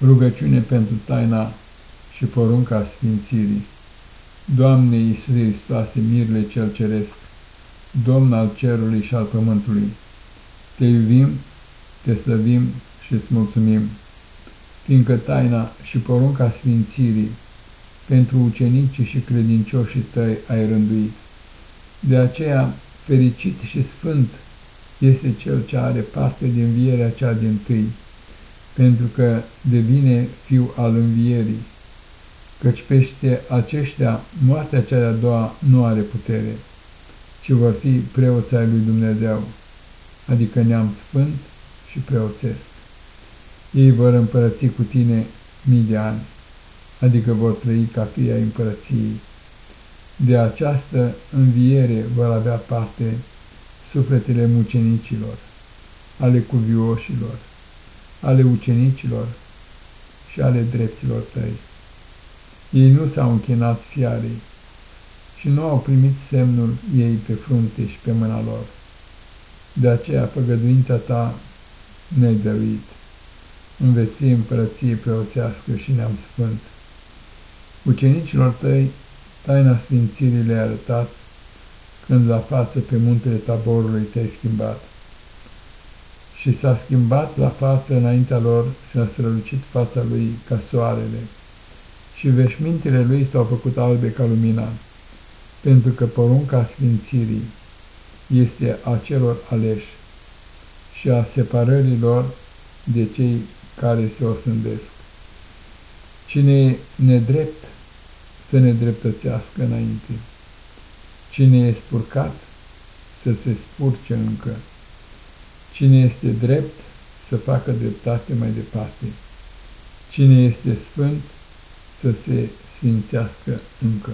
Rugăciune pentru taina și porunca Sfințirii. Doamne Iisuse Hristoase, mirle cel ceresc, Domn al cerului și al pământului, Te iubim, Te slăvim și îți mulțumim, fiindcă taina și porunca Sfințirii pentru ucenicii și credincioșii Tăi ai rânduit. De aceea, fericit și sfânt este cel ce are parte din vierea cea din tâi, pentru că devine fiu al învierii, căci peste aceștia moartea cea de-a doua nu are putere, ci vor fi preoți ai lui Dumnezeu, adică neam sfânt și preoțesc. Ei vor împărăți cu tine mii de ani, adică vor trăi ca fii ai împărăției. De această înviere vor avea parte sufletele mucenicilor, ale cuvioșilor, ale ucenicilor și ale dreptilor tăi. Ei nu s-au închinat fiarei și nu au primit semnul ei pe frunte și pe mâna lor. De aceea făgăduința ta ne-ai dăruit. Îmi veți fi împărăție preoțească și neam sfânt. Ucenicilor tăi taina sfințirii le-ai arătat când la față pe muntele taborului te-ai schimbat și s-a schimbat la față înaintea lor și a strălucit fața lui ca soarele, și veșmintele lui s-au făcut albe ca lumina, pentru că porunca sfințirii este a celor aleși și a separării lor de cei care se osândesc. Cine e nedrept, să ne dreptățească înainte. Cine e spurcat, să se spurce încă. Cine este drept, să facă dreptate mai departe. Cine este sfânt, să se sfințească încă.